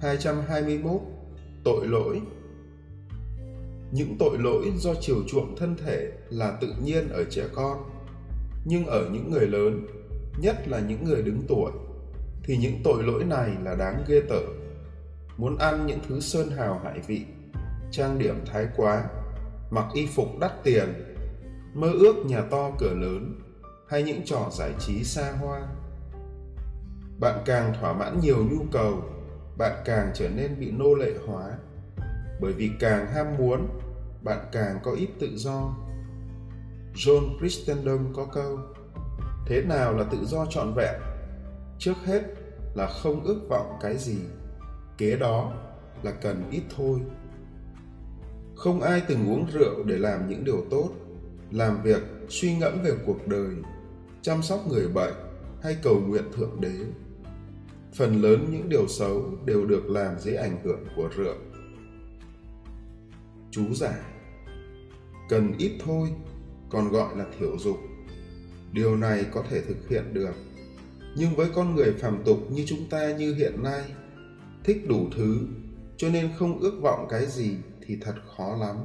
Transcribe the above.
221 Tội lỗi Những tội lỗi do chiều chuộng thân thể là tự nhiên ở trẻ con, nhưng ở những người lớn, nhất là những người đứng tuổi, thì những tội lỗi này là đáng ghê tởm. Muốn ăn những thứ sơn hào hải vị, trang điểm thái quá, mặc y phục đắt tiền, mơ ước nhà to cửa lớn hay những trò giải trí xa hoa. Bạn càng thỏa mãn nhiều nhu cầu bạn càng trở nên bị nô lệ hóa. Bởi vì càng ham muốn, bạn càng có ít tự do. John christendom có câu, thế nào là tự do trọn vẹn? Trước hết là không ước vọng cái gì, kế đó là cần ít thôi. Không ai từng uống rượu để làm những điều tốt, làm việc, suy ngẫm về cuộc đời, chăm sóc người bệnh hay cầu nguyện thượng đế phần lớn những điều xấu đều được làm dưới ảnh hưởng của rượu. Chú giải cần ít thôi, còn gọi là thiểu dục điều này có thể thực hiện được, nhưng với con người phàm tục như chúng ta như hiện nay, thích đủ thứ, cho nên không ước vọng cái gì thì thật khó lắm.